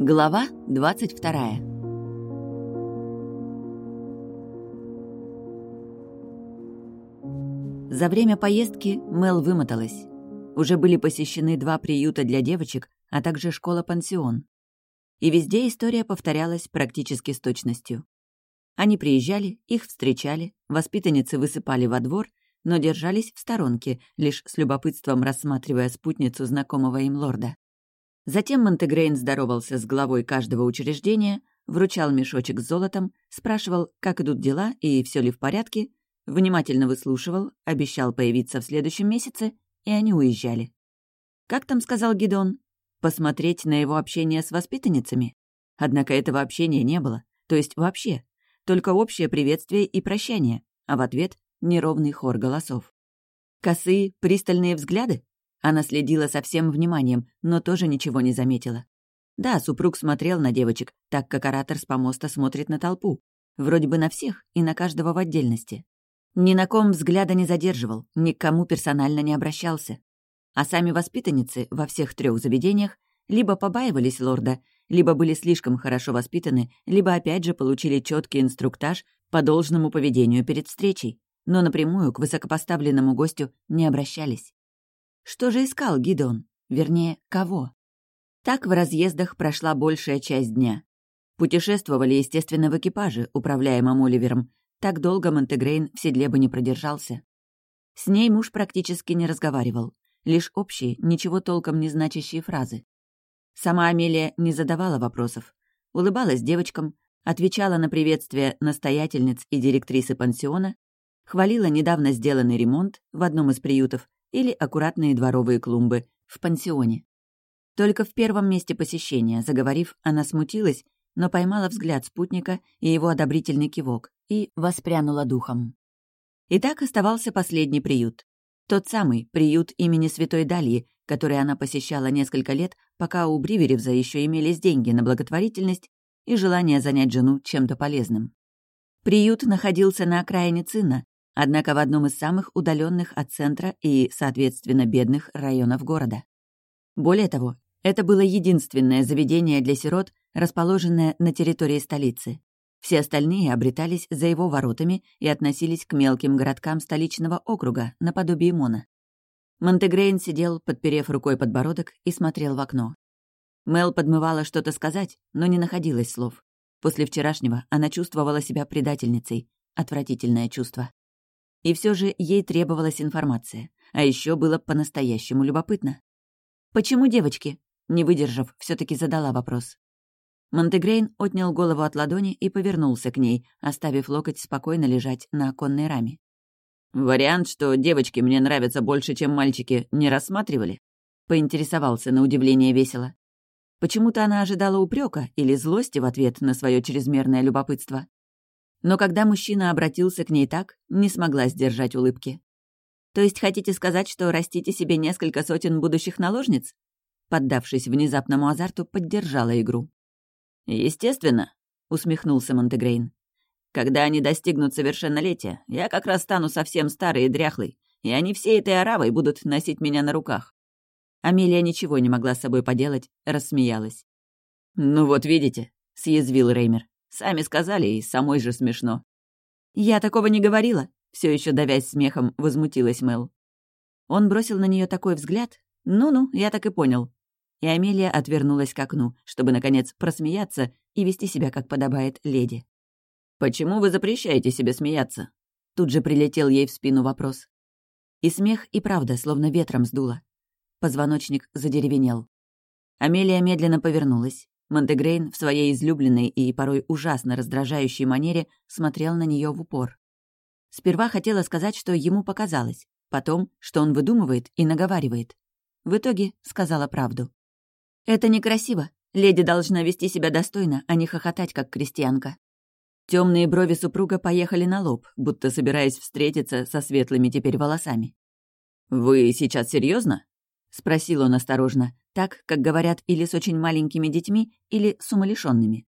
Глава 22 За время поездки Мел вымоталась. Уже были посещены два приюта для девочек, а также школа-пансион. И везде история повторялась практически с точностью. Они приезжали, их встречали, воспитанницы высыпали во двор, но держались в сторонке, лишь с любопытством рассматривая спутницу знакомого им лорда. Затем Монтегрейн здоровался с главой каждого учреждения, вручал мешочек с золотом, спрашивал, как идут дела и все ли в порядке, внимательно выслушивал, обещал появиться в следующем месяце, и они уезжали. Как там сказал Гидон? Посмотреть на его общение с воспитанницами? Однако этого общения не было, то есть вообще, только общее приветствие и прощание, а в ответ — неровный хор голосов. Косые, пристальные взгляды? Она следила со всем вниманием, но тоже ничего не заметила. Да, супруг смотрел на девочек, так как оратор с помоста смотрит на толпу. Вроде бы на всех и на каждого в отдельности. Ни на ком взгляда не задерживал, ни к кому персонально не обращался. А сами воспитанницы во всех трех заведениях либо побаивались лорда, либо были слишком хорошо воспитаны, либо опять же получили четкий инструктаж по должному поведению перед встречей, но напрямую к высокопоставленному гостю не обращались. Что же искал Гидон? Вернее, кого? Так в разъездах прошла большая часть дня. Путешествовали, естественно, в экипаже, управляемом Оливером. Так долго Монтегрейн в седле бы не продержался. С ней муж практически не разговаривал. Лишь общие, ничего толком не значащие фразы. Сама Амелия не задавала вопросов. Улыбалась девочкам, отвечала на приветствия настоятельниц и директрисы пансиона, хвалила недавно сделанный ремонт в одном из приютов или аккуратные дворовые клумбы в пансионе. Только в первом месте посещения, заговорив, она смутилась, но поймала взгляд спутника и его одобрительный кивок и воспрянула духом. И так оставался последний приют. Тот самый приют имени Святой Далии, который она посещала несколько лет, пока у Бриверевза еще имелись деньги на благотворительность и желание занять жену чем-то полезным. Приют находился на окраине Цина, однако в одном из самых удаленных от центра и, соответственно, бедных районов города. Более того, это было единственное заведение для сирот, расположенное на территории столицы. Все остальные обретались за его воротами и относились к мелким городкам столичного округа, наподобие Мона. Монтегрейн сидел, подперев рукой подбородок, и смотрел в окно. Мел подмывала что-то сказать, но не находилось слов. После вчерашнего она чувствовала себя предательницей. Отвратительное чувство. И все же ей требовалась информация. А еще было по-настоящему любопытно. «Почему девочки?» Не выдержав, все таки задала вопрос. Монтегрейн отнял голову от ладони и повернулся к ней, оставив локоть спокойно лежать на оконной раме. «Вариант, что девочки мне нравятся больше, чем мальчики, не рассматривали?» Поинтересовался на удивление весело. Почему-то она ожидала упрека или злости в ответ на свое чрезмерное любопытство. Но когда мужчина обратился к ней так, не смогла сдержать улыбки. «То есть хотите сказать, что растите себе несколько сотен будущих наложниц?» Поддавшись внезапному азарту, поддержала игру. «Естественно», — усмехнулся Монтегрейн. Когда они достигнут совершеннолетия, я как раз стану совсем старый и дряхлый, и они всей этой оравой будут носить меня на руках». Амелия ничего не могла с собой поделать, рассмеялась. «Ну вот видите», — съязвил Реймер. «Сами сказали, и самой же смешно». «Я такого не говорила», — все еще давясь смехом, возмутилась Мел. Он бросил на нее такой взгляд. «Ну-ну, я так и понял». И Амелия отвернулась к окну, чтобы, наконец, просмеяться и вести себя, как подобает леди. «Почему вы запрещаете себе смеяться?» Тут же прилетел ей в спину вопрос. И смех и правда словно ветром сдуло. Позвоночник задеревенел. Амелия медленно повернулась. Монтегрейн в своей излюбленной и порой ужасно раздражающей манере смотрел на нее в упор. Сперва хотела сказать, что ему показалось, потом, что он выдумывает и наговаривает. В итоге сказала правду. «Это некрасиво. Леди должна вести себя достойно, а не хохотать, как крестьянка». Темные брови супруга поехали на лоб, будто собираясь встретиться со светлыми теперь волосами. «Вы сейчас серьезно? спросил он осторожно, так, как говорят или с очень маленькими детьми, или с умалишенными.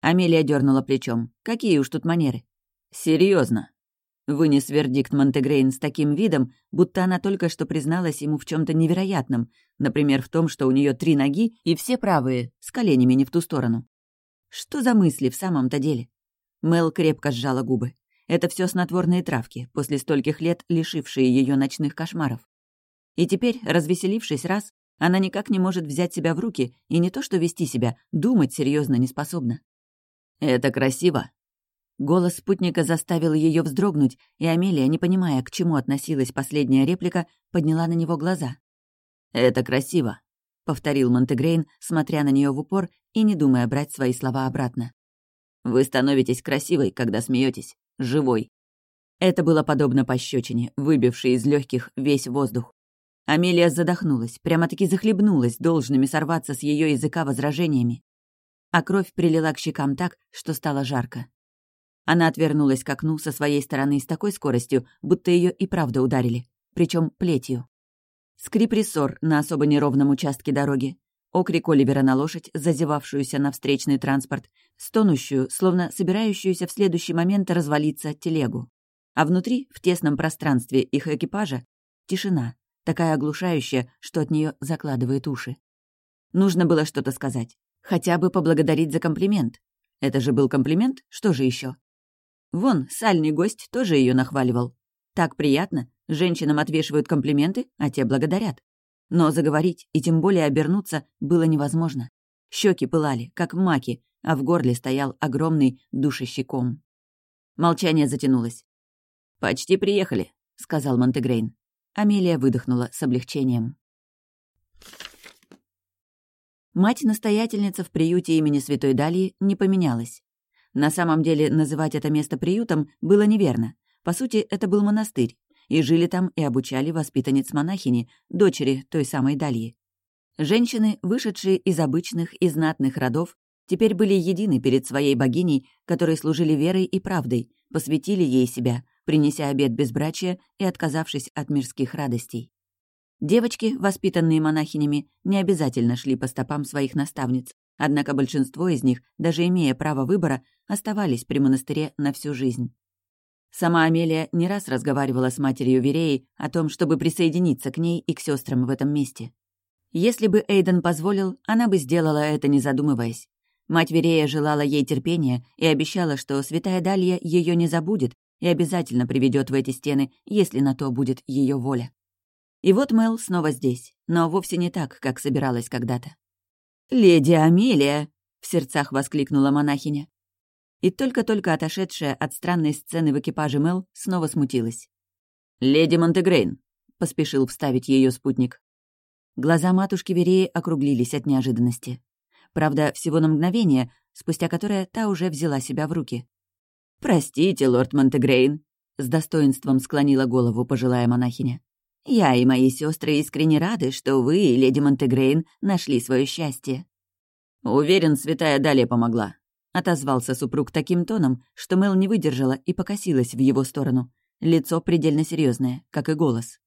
Амелия дернула плечом. «Какие уж тут манеры?» Серьезно. Вынес вердикт Монтегрейн с таким видом, будто она только что призналась ему в чем то невероятном, например, в том, что у нее три ноги и все правые, с коленями не в ту сторону. Что за мысли в самом-то деле? Мел крепко сжала губы. Это все снотворные травки, после стольких лет лишившие ее ночных кошмаров. И теперь, развеселившись раз, она никак не может взять себя в руки и не то что вести себя, думать серьезно не способна. «Это красиво», Голос спутника заставил ее вздрогнуть, и Амелия, не понимая, к чему относилась последняя реплика, подняла на него глаза. «Это красиво», — повторил Монтегрейн, смотря на нее в упор и не думая брать свои слова обратно. «Вы становитесь красивой, когда смеетесь, живой». Это было подобно пощечине, выбившей из легких весь воздух. Амелия задохнулась, прямо-таки захлебнулась должными сорваться с ее языка возражениями. А кровь прилила к щекам так, что стало жарко. Она отвернулась к окну со своей стороны с такой скоростью, будто ее и правда ударили, причем плетью. Скрип рессор на особо неровном участке дороги, окрик Оливера на лошадь, зазевавшуюся на встречный транспорт, стонущую, словно собирающуюся в следующий момент развалиться телегу. А внутри, в тесном пространстве их экипажа, тишина, такая оглушающая, что от нее закладывает уши. Нужно было что-то сказать, хотя бы поблагодарить за комплимент. Это же был комплимент, что же еще? Вон, сальный гость тоже ее нахваливал. Так приятно, женщинам отвешивают комплименты, а те благодарят. Но заговорить и тем более обернуться было невозможно. Щеки пылали, как маки, а в горле стоял огромный душащий ком. Молчание затянулось. «Почти приехали», — сказал Монтегрейн. Амелия выдохнула с облегчением. Мать-настоятельница в приюте имени Святой Далии не поменялась. На самом деле называть это место приютом было неверно. По сути, это был монастырь, и жили там и обучали воспитанниц монахини, дочери той самой Дальи. Женщины, вышедшие из обычных и знатных родов, теперь были едины перед своей богиней, которые служили верой и правдой, посвятили ей себя, принеся обет безбрачия и отказавшись от мирских радостей. Девочки, воспитанные монахинями, не обязательно шли по стопам своих наставниц, Однако большинство из них, даже имея право выбора, оставались при монастыре на всю жизнь. Сама Амелия не раз разговаривала с матерью Вереей о том, чтобы присоединиться к ней и к сестрам в этом месте. Если бы Эйден позволил, она бы сделала это, не задумываясь. Мать Верея желала ей терпения и обещала, что святая Далья ее не забудет и обязательно приведет в эти стены, если на то будет ее воля. И вот Мел снова здесь, но вовсе не так, как собиралась когда-то. «Леди Амелия!» — в сердцах воскликнула монахиня. И только-только отошедшая от странной сцены в экипаже Мел снова смутилась. «Леди Монтегрейн!» — поспешил вставить ее спутник. Глаза матушки Вереи округлились от неожиданности. Правда, всего на мгновение, спустя которое та уже взяла себя в руки. «Простите, лорд Монтегрейн», — с достоинством склонила голову пожилая монахиня. Я и мои сестры искренне рады, что вы, леди Монтегрейн, нашли свое счастье». «Уверен, святая Далия помогла», — отозвался супруг таким тоном, что Мел не выдержала и покосилась в его сторону. Лицо предельно серьезное, как и голос.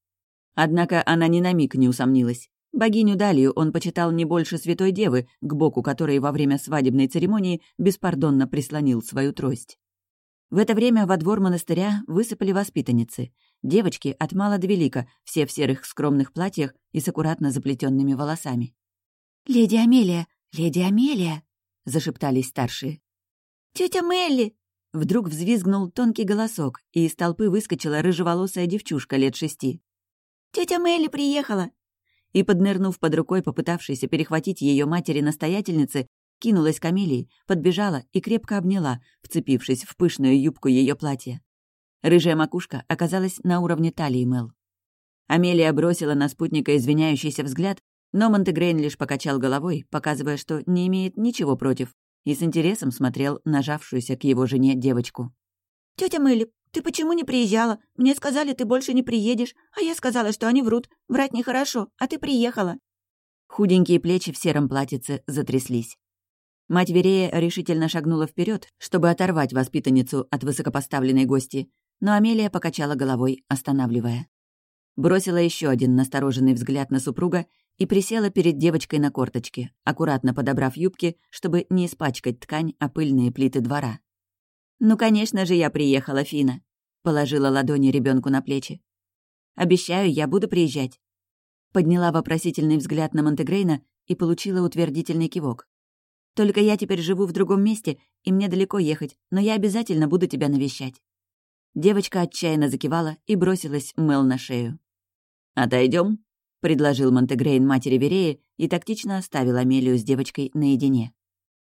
Однако она ни на миг не усомнилась. Богиню Далию он почитал не больше святой девы, к боку которой во время свадебной церемонии беспардонно прислонил свою трость. В это время во двор монастыря высыпали воспитанницы. Девочки от мала до велика, все в серых скромных платьях и с аккуратно заплетенными волосами. «Леди Амелия! Леди Амелия!» — зашептались старшие. «Тетя Мелли!» Вдруг взвизгнул тонкий голосок, и из толпы выскочила рыжеволосая девчушка лет шести. «Тетя Мелли приехала!» И, поднырнув под рукой попытавшейся перехватить ее матери-настоятельницы, кинулась к Амелии, подбежала и крепко обняла, вцепившись в пышную юбку ее платья. Рыжая макушка оказалась на уровне талии Мел. Амелия бросила на спутника извиняющийся взгляд, но Монтегрейн лишь покачал головой, показывая, что не имеет ничего против, и с интересом смотрел нажавшуюся к его жене девочку. «Тётя Мелли, ты почему не приезжала? Мне сказали, ты больше не приедешь, а я сказала, что они врут. Врать нехорошо, а ты приехала». Худенькие плечи в сером платьице затряслись. Мать Верея решительно шагнула вперед, чтобы оторвать воспитанницу от высокопоставленной гости, но Амелия покачала головой, останавливая. Бросила еще один настороженный взгляд на супруга и присела перед девочкой на корточке, аккуратно подобрав юбки, чтобы не испачкать ткань о пыльные плиты двора. «Ну, конечно же, я приехала, Фина. — положила ладони ребенку на плечи. «Обещаю, я буду приезжать». Подняла вопросительный взгляд на Монтегрейна и получила утвердительный кивок. «Только я теперь живу в другом месте, и мне далеко ехать, но я обязательно буду тебя навещать». Девочка отчаянно закивала и бросилась Мел на шею. Отойдем, предложил Монтегрейн матери Вереи и тактично оставил Амелию с девочкой наедине.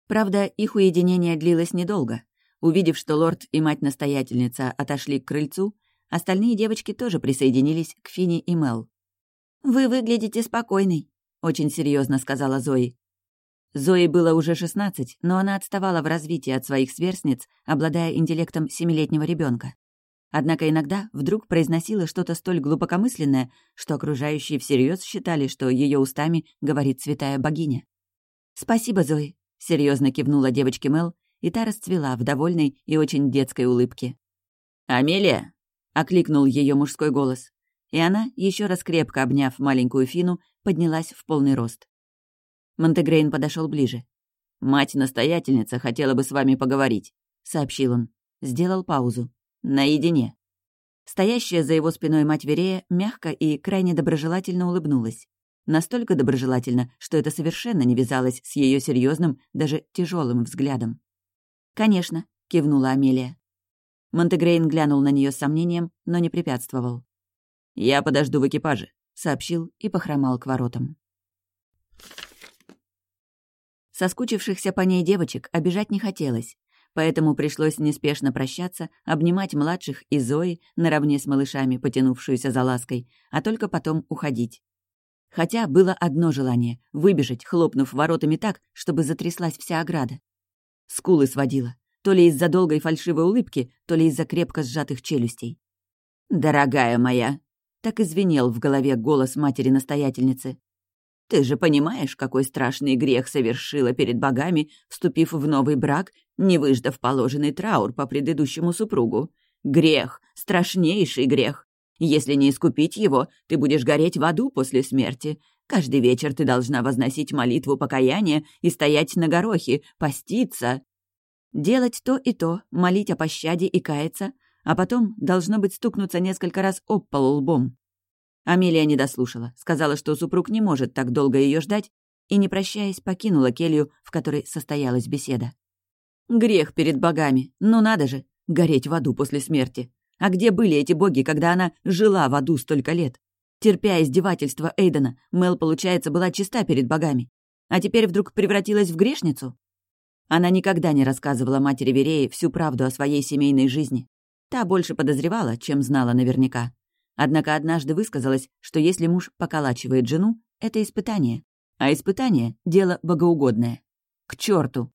Правда, их уединение длилось недолго. Увидев, что лорд и мать-настоятельница отошли к крыльцу, остальные девочки тоже присоединились к Фине и Мел. «Вы выглядите спокойной», — очень серьезно сказала Зои. Зои было уже 16, но она отставала в развитии от своих сверстниц, обладая интеллектом семилетнего ребенка. Однако иногда вдруг произносила что-то столь глубокомысленное, что окружающие всерьез считали, что ее устами говорит святая богиня. «Спасибо, Зои», — серьезно кивнула девочке Мел, и та расцвела в довольной и очень детской улыбке. «Амелия!» — окликнул ее мужской голос, и она, еще раз крепко обняв маленькую Фину, поднялась в полный рост. Монтегрейн подошел ближе. «Мать-настоятельница хотела бы с вами поговорить», — сообщил он. Сделал паузу. Наедине. Стоящая за его спиной мать Верея мягко и крайне доброжелательно улыбнулась. Настолько доброжелательно, что это совершенно не вязалось с ее серьезным, даже тяжелым взглядом. «Конечно», — кивнула Амелия. Монтегрейн глянул на нее с сомнением, но не препятствовал. «Я подожду в экипаже», — сообщил и похромал к воротам. Соскучившихся по ней девочек обижать не хотелось, поэтому пришлось неспешно прощаться, обнимать младших и Зои, наравне с малышами, потянувшуюся за лаской, а только потом уходить. Хотя было одно желание — выбежать, хлопнув воротами так, чтобы затряслась вся ограда. Скулы сводила, то ли из-за долгой фальшивой улыбки, то ли из-за крепко сжатых челюстей. «Дорогая моя!» — так извинел в голове голос матери-настоятельницы. Ты же понимаешь, какой страшный грех совершила перед богами, вступив в новый брак, не выждав положенный траур по предыдущему супругу. Грех, страшнейший грех. Если не искупить его, ты будешь гореть в аду после смерти. Каждый вечер ты должна возносить молитву покаяния и стоять на горохе, поститься. Делать то и то, молить о пощаде и каяться, а потом, должно быть, стукнуться несколько раз об пол лбом. Амелия не дослушала, сказала, что супруг не может так долго ее ждать, и, не прощаясь, покинула келью, в которой состоялась беседа. Грех перед богами, ну надо же, гореть в аду после смерти. А где были эти боги, когда она жила в аду столько лет? Терпя издевательства Эйдена, Мел, получается, была чиста перед богами. А теперь вдруг превратилась в грешницу? Она никогда не рассказывала матери Вереи всю правду о своей семейной жизни. Та больше подозревала, чем знала наверняка. Однако однажды высказалась, что если муж поколачивает жену, это испытание. А испытание — дело богоугодное. К черту!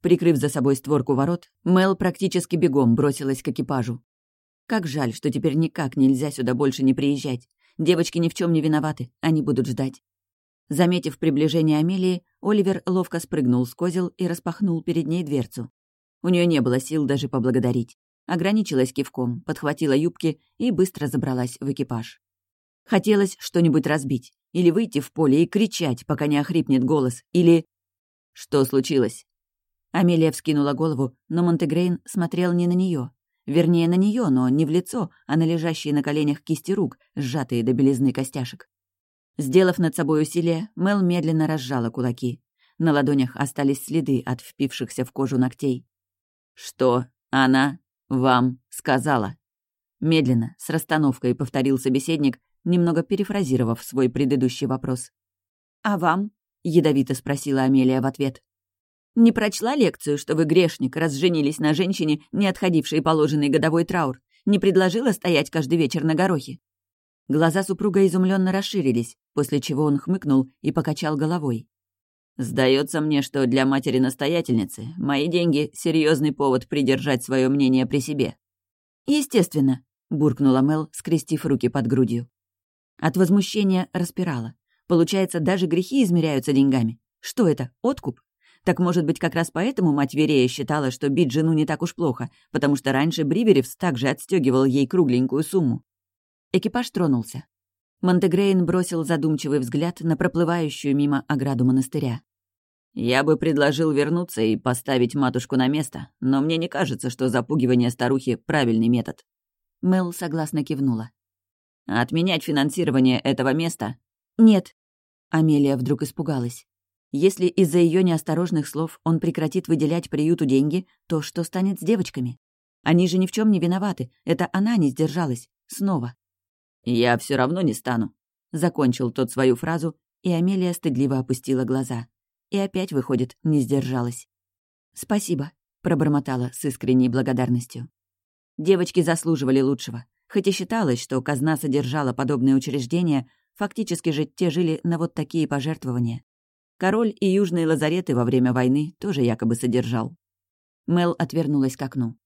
Прикрыв за собой створку ворот, Мел практически бегом бросилась к экипажу. Как жаль, что теперь никак нельзя сюда больше не приезжать. Девочки ни в чем не виноваты, они будут ждать. Заметив приближение Амелии, Оливер ловко спрыгнул с козел и распахнул перед ней дверцу. У нее не было сил даже поблагодарить. Ограничилась кивком, подхватила юбки и быстро забралась в экипаж. Хотелось что-нибудь разбить, или выйти в поле и кричать, пока не охрипнет голос, или... Что случилось? Амелия вскинула голову, но Монтегрейн смотрел не на нее, Вернее, на нее, но не в лицо, а на лежащие на коленях кисти рук, сжатые до белизны костяшек. Сделав над собой усилие, Мел медленно разжала кулаки. На ладонях остались следы от впившихся в кожу ногтей. «Что она «Вам сказала». Медленно, с расстановкой повторил собеседник, немного перефразировав свой предыдущий вопрос. «А вам?» — ядовито спросила Амелия в ответ. «Не прочла лекцию, что вы грешник, раз женились на женщине, не отходившей положенный годовой траур? Не предложила стоять каждый вечер на горохе?» Глаза супруга изумленно расширились, после чего он хмыкнул и покачал головой. Сдается мне, что для матери-настоятельницы мои деньги — серьезный повод придержать свое мнение при себе. Естественно, буркнула Мел, скрестив руки под грудью. От возмущения распирала. Получается, даже грехи измеряются деньгами. Что это, откуп? Так, может быть, как раз поэтому мать Верея считала, что бить жену не так уж плохо, потому что раньше Бриверевс также отстегивал ей кругленькую сумму. Экипаж тронулся. Монтегрейн бросил задумчивый взгляд на проплывающую мимо ограду монастыря. «Я бы предложил вернуться и поставить матушку на место, но мне не кажется, что запугивание старухи — правильный метод». Мел согласно кивнула. «Отменять финансирование этого места?» «Нет». Амелия вдруг испугалась. Если из-за ее неосторожных слов он прекратит выделять приюту деньги, то что станет с девочками? Они же ни в чем не виноваты. Это она не сдержалась. Снова. «Я все равно не стану», — закончил тот свою фразу, и Амелия стыдливо опустила глаза. И опять, выходит, не сдержалась. «Спасибо», — пробормотала с искренней благодарностью. Девочки заслуживали лучшего. Хоть и считалось, что казна содержала подобные учреждения, фактически же те жили на вот такие пожертвования. Король и южные лазареты во время войны тоже якобы содержал. Мел отвернулась к окну.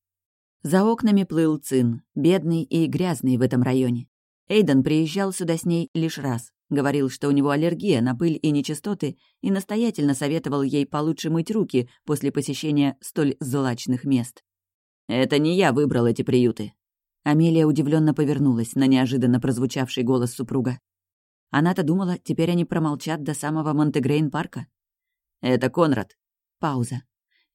За окнами плыл Цин, бедный и грязный в этом районе. Эйден приезжал сюда с ней лишь раз, говорил, что у него аллергия на пыль и нечистоты, и настоятельно советовал ей получше мыть руки после посещения столь злачных мест. «Это не я выбрал эти приюты». Амелия удивленно повернулась на неожиданно прозвучавший голос супруга. Она-то думала, теперь они промолчат до самого Монтегрейн-парка. «Это Конрад». Пауза.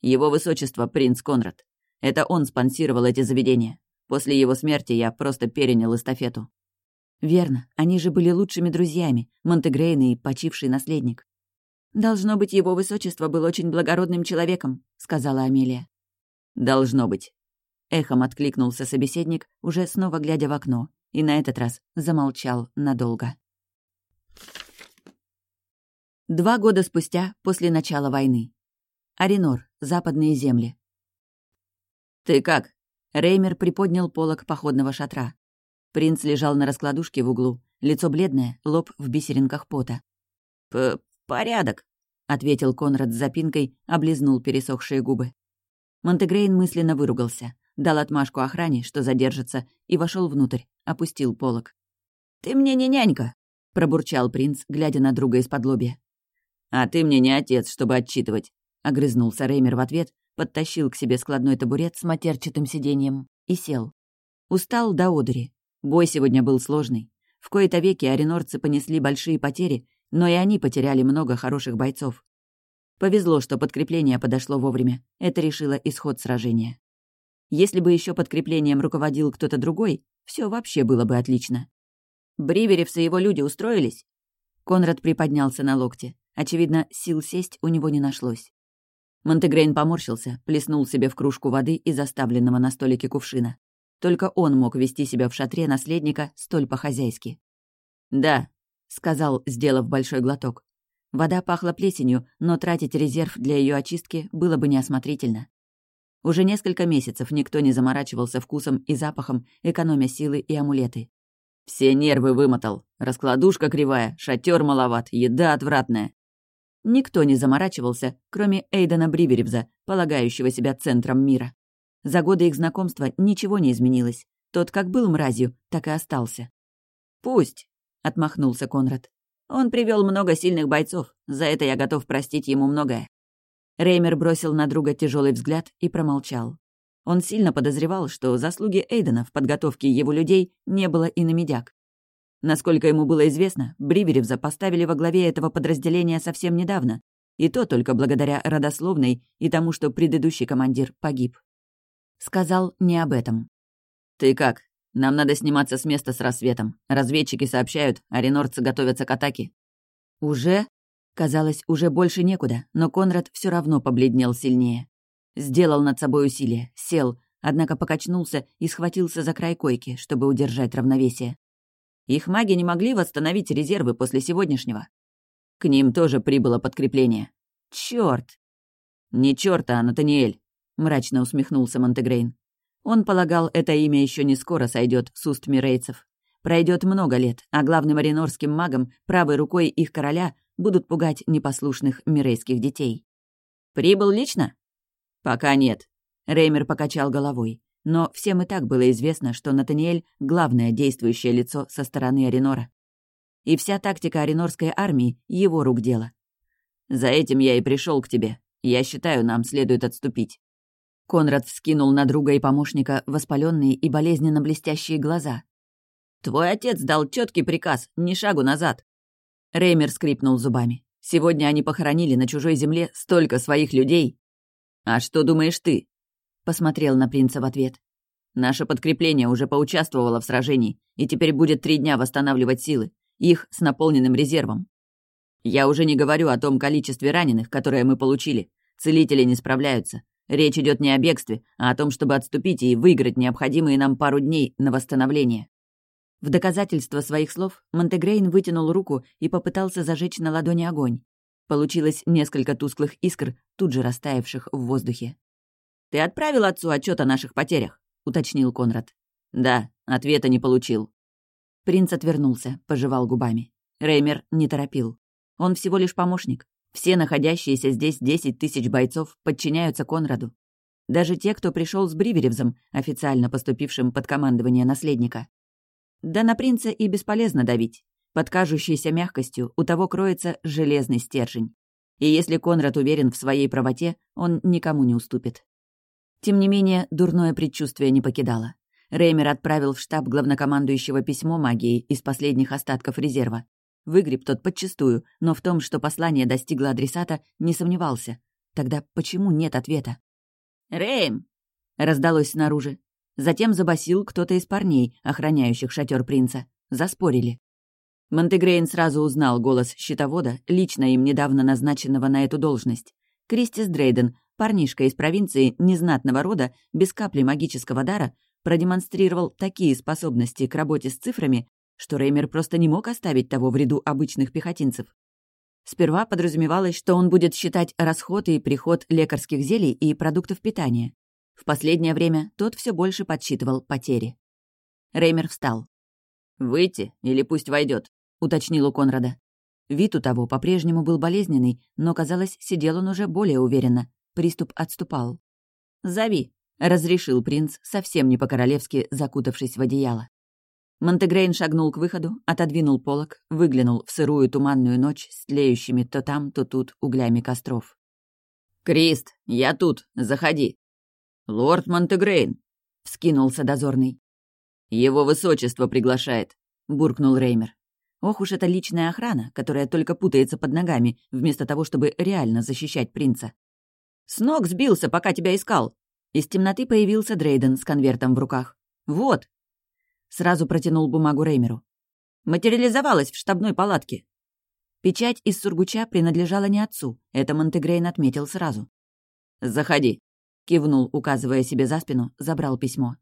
«Его высочество, принц Конрад. Это он спонсировал эти заведения. После его смерти я просто перенял эстафету». «Верно, они же были лучшими друзьями, Монтегрейн и почивший наследник». «Должно быть, его высочество был очень благородным человеком», — сказала Амелия. «Должно быть». Эхом откликнулся собеседник, уже снова глядя в окно, и на этот раз замолчал надолго. Два года спустя, после начала войны. Аринор, западные земли. «Ты как?» Реймер приподнял полог походного шатра. Принц лежал на раскладушке в углу, лицо бледное, лоб в бисеринках пота. «П-порядок», — ответил Конрад с запинкой, облизнул пересохшие губы. Монтегрейн мысленно выругался, дал отмашку охране, что задержится, и вошел внутрь, опустил полог. «Ты мне не нянька», — пробурчал принц, глядя на друга из-под лобья. «А ты мне не отец, чтобы отчитывать», — огрызнулся Реймер в ответ, подтащил к себе складной табурет с матерчатым сиденьем и сел. Устал до одури. Бой сегодня был сложный. В кои-то веки аренорцы понесли большие потери, но и они потеряли много хороших бойцов. Повезло, что подкрепление подошло вовремя. Это решило исход сражения. Если бы еще подкреплением руководил кто-то другой, все вообще было бы отлично. Бриверевсы и его люди устроились?» Конрад приподнялся на локте. Очевидно, сил сесть у него не нашлось. Монтегрейн поморщился, плеснул себе в кружку воды из оставленного на столике кувшина. Только он мог вести себя в шатре наследника столь по-хозяйски. «Да», — сказал, сделав большой глоток. Вода пахла плесенью, но тратить резерв для ее очистки было бы неосмотрительно. Уже несколько месяцев никто не заморачивался вкусом и запахом, экономя силы и амулеты. Все нервы вымотал. Раскладушка кривая, шатер маловат, еда отвратная. Никто не заморачивался, кроме Эйдена Бриверевза, полагающего себя центром мира. За годы их знакомства ничего не изменилось. Тот как был мразью, так и остался. «Пусть», — отмахнулся Конрад. «Он привел много сильных бойцов. За это я готов простить ему многое». Реймер бросил на друга тяжелый взгляд и промолчал. Он сильно подозревал, что заслуги Эйдена в подготовке его людей не было и на медяк. Насколько ему было известно, Бриверевза поставили во главе этого подразделения совсем недавно, и то только благодаря родословной и тому, что предыдущий командир погиб. Сказал не об этом. «Ты как? Нам надо сниматься с места с рассветом. Разведчики сообщают, аренорцы готовятся к атаке». «Уже?» Казалось, уже больше некуда, но Конрад все равно побледнел сильнее. Сделал над собой усилие, сел, однако покачнулся и схватился за край койки, чтобы удержать равновесие. Их маги не могли восстановить резервы после сегодняшнего. К ним тоже прибыло подкрепление. Чёрт! Не чёрт, а Натаниэль, мрачно усмехнулся Монтегрейн. Он полагал, это имя еще не скоро сойдет с уст мирейцев. Пройдет много лет, а главным аренорским магом, правой рукой их короля, будут пугать непослушных мирейских детей. «Прибыл лично?» «Пока нет», — Реймер покачал головой. Но всем и так было известно, что Натаниэль — главное действующее лицо со стороны Аренора. И вся тактика аренорской армии — его рук дело. «За этим я и пришел к тебе. Я считаю, нам следует отступить». Конрад вскинул на друга и помощника воспаленные и болезненно блестящие глаза. «Твой отец дал четкий приказ, ни шагу назад». Реймер скрипнул зубами. «Сегодня они похоронили на чужой земле столько своих людей, «А что думаешь ты?» — посмотрел на принца в ответ. Наше подкрепление уже поучаствовало в сражении, и теперь будет три дня восстанавливать силы, их с наполненным резервом. Я уже не говорю о том количестве раненых, которое мы получили. Целители не справляются. Речь идет не о бегстве, а о том, чтобы отступить и выиграть необходимые нам пару дней на восстановление. В доказательство своих слов Монтегрейн вытянул руку и попытался зажечь на ладони огонь. Получилось несколько тусклых искр, тут же растаявших в воздухе. «Ты отправил отцу отчет о наших потерях?» — уточнил Конрад. «Да, ответа не получил». Принц отвернулся, пожевал губами. Реймер не торопил. Он всего лишь помощник. Все находящиеся здесь десять тысяч бойцов подчиняются Конраду. Даже те, кто пришел с Бриверевзом, официально поступившим под командование наследника. Да на принца и бесполезно давить. Под кажущейся мягкостью у того кроется железный стержень. И если Конрад уверен в своей правоте, он никому не уступит. Тем не менее, дурное предчувствие не покидало. Реймер отправил в штаб главнокомандующего письмо магии из последних остатков резерва. Выгреб тот подчистую, но в том, что послание достигло адресата, не сомневался. Тогда почему нет ответа? «Рейм!» — раздалось снаружи. Затем забасил кто-то из парней, охраняющих шатер принца. Заспорили. Монтегрейн сразу узнал голос щитовода, лично им недавно назначенного на эту должность. Кристис Дрейден, парнишка из провинции незнатного рода, без капли магического дара, продемонстрировал такие способности к работе с цифрами, что Реймер просто не мог оставить того в ряду обычных пехотинцев. Сперва подразумевалось, что он будет считать расход и приход лекарских зелий и продуктов питания. В последнее время тот все больше подсчитывал потери. Реймер встал. «Выйти или пусть войдет, уточнил у Конрада. Вид у того по-прежнему был болезненный, но, казалось, сидел он уже более уверенно. Приступ отступал. «Зови», — разрешил принц, совсем не по-королевски закутавшись в одеяло. Монтегрейн шагнул к выходу, отодвинул полок, выглянул в сырую туманную ночь с тлеющими то там, то тут углями костров. «Крист, я тут, заходи!» «Лорд Монтегрейн!» — вскинулся дозорный. «Его высочество приглашает», — буркнул Реймер. Ох уж эта личная охрана, которая только путается под ногами, вместо того, чтобы реально защищать принца. «С ног сбился, пока тебя искал!» Из темноты появился Дрейден с конвертом в руках. «Вот, Сразу протянул бумагу Реймеру. «Материализовалась в штабной палатке». Печать из сургуча принадлежала не отцу, это Монтегрейн отметил сразу. «Заходи», — кивнул, указывая себе за спину, забрал письмо.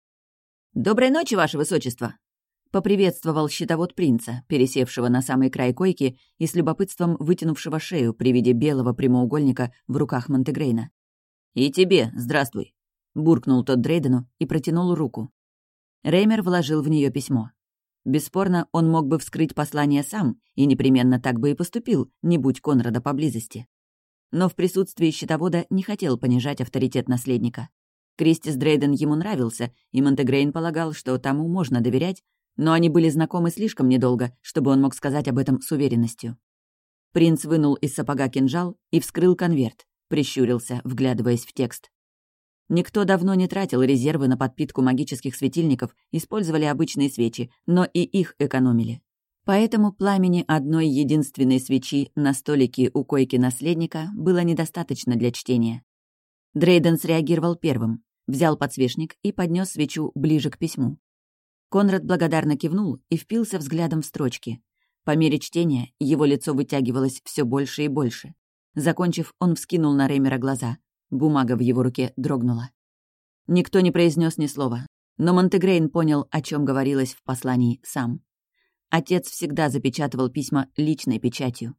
«Доброй ночи, ваше высочество!» — поприветствовал щитовод принца, пересевшего на самый край койки и с любопытством вытянувшего шею при виде белого прямоугольника в руках Монтегрейна. «И тебе здравствуй!» — буркнул тот Дрейдену и протянул руку. Реймер вложил в нее письмо. Бесспорно, он мог бы вскрыть послание сам, и непременно так бы и поступил, не будь Конрада поблизости. Но в присутствии счетовода не хотел понижать авторитет наследника. Кристис Дрейден ему нравился, и Монтегрейн полагал, что тому можно доверять, но они были знакомы слишком недолго, чтобы он мог сказать об этом с уверенностью. Принц вынул из сапога кинжал и вскрыл конверт, прищурился, вглядываясь в текст. Никто давно не тратил резервы на подпитку магических светильников, использовали обычные свечи, но и их экономили. Поэтому пламени одной единственной свечи на столике у койки наследника было недостаточно для чтения. Дрейден среагировал первым, взял подсвечник и поднес свечу ближе к письму. Конрад благодарно кивнул и впился взглядом в строчки. По мере чтения его лицо вытягивалось все больше и больше. Закончив, он вскинул на Реймера глаза. Бумага в его руке дрогнула. Никто не произнес ни слова, но Монтегрейн понял, о чем говорилось в послании сам. Отец всегда запечатывал письма личной печатью.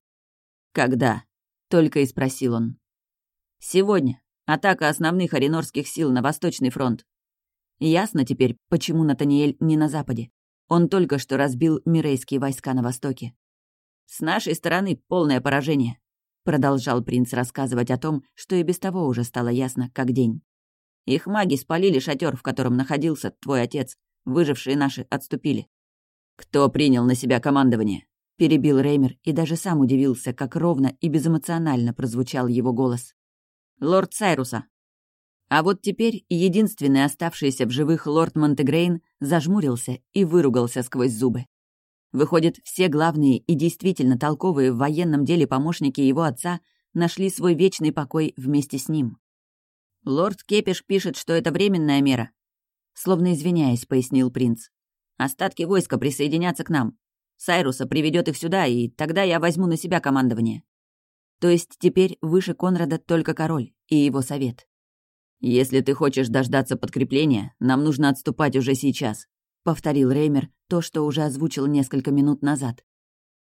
«Когда?» — только и спросил он. «Сегодня. Атака основных аренорских сил на Восточный фронт. Ясно теперь, почему Натаниэль не на Западе. Он только что разбил мирейские войска на Востоке. С нашей стороны полное поражение. Продолжал принц рассказывать о том, что и без того уже стало ясно, как день. Их маги спалили шатер, в котором находился твой отец. Выжившие наши отступили. «Кто принял на себя командование?» — перебил Реймер и даже сам удивился, как ровно и безэмоционально прозвучал его голос. «Лорд Сайруса». А вот теперь единственный оставшийся в живых лорд Монтегрейн зажмурился и выругался сквозь зубы. Выходит, все главные и действительно толковые в военном деле помощники его отца нашли свой вечный покой вместе с ним. Лорд Кепиш пишет, что это временная мера. словно извиняясь, пояснил принц. «Остатки войска присоединятся к нам. Сайруса приведет их сюда, и тогда я возьму на себя командование». То есть теперь выше Конрада только король и его совет. «Если ты хочешь дождаться подкрепления, нам нужно отступать уже сейчас», — повторил Реймер то, что уже озвучил несколько минут назад.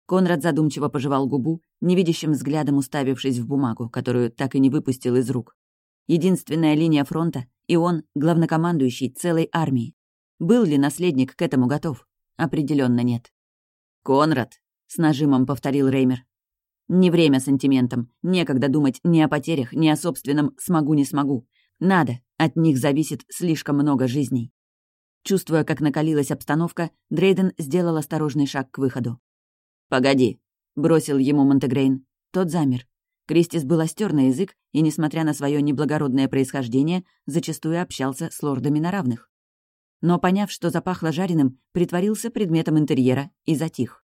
Конрад задумчиво пожевал губу, невидящим взглядом уставившись в бумагу, которую так и не выпустил из рук. Единственная линия фронта, и он — главнокомандующий целой армии. Был ли наследник к этому готов? Определенно нет. «Конрад», — с нажимом повторил Реймер. «Не время сантиментом, некогда думать ни о потерях, ни о собственном «смогу-не смогу». Надо, от них зависит слишком много жизней. Чувствуя, как накалилась обстановка, Дрейден сделал осторожный шаг к выходу. «Погоди», — бросил ему Монтегрейн. Тот замер. Кристис был остер на язык и, несмотря на свое неблагородное происхождение, зачастую общался с лордами на равных. Но, поняв, что запахло жареным, притворился предметом интерьера и затих.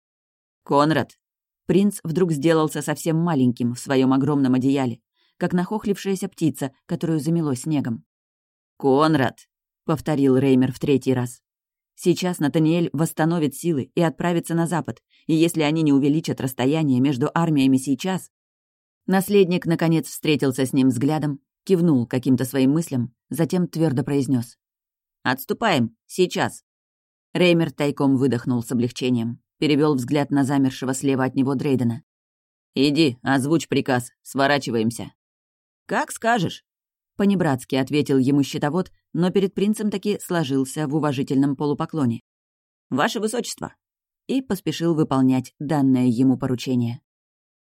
«Конрад!» Принц вдруг сделался совсем маленьким в своем огромном одеяле, как нахохлившаяся птица, которую замело снегом. «Конрад!» — повторил Реймер в третий раз. «Сейчас Натаниэль восстановит силы и отправится на запад, и если они не увеличат расстояние между армиями сейчас...» Наследник, наконец, встретился с ним взглядом, кивнул каким-то своим мыслям, затем твердо произнес: «Отступаем! Сейчас!» Реймер тайком выдохнул с облегчением, перевел взгляд на замершего слева от него Дрейдена. «Иди, озвучь приказ, сворачиваемся». «Как скажешь», — понебратски ответил ему щитовод, но перед принцем таки сложился в уважительном полупоклоне. «Ваше высочество!» и поспешил выполнять данное ему поручение.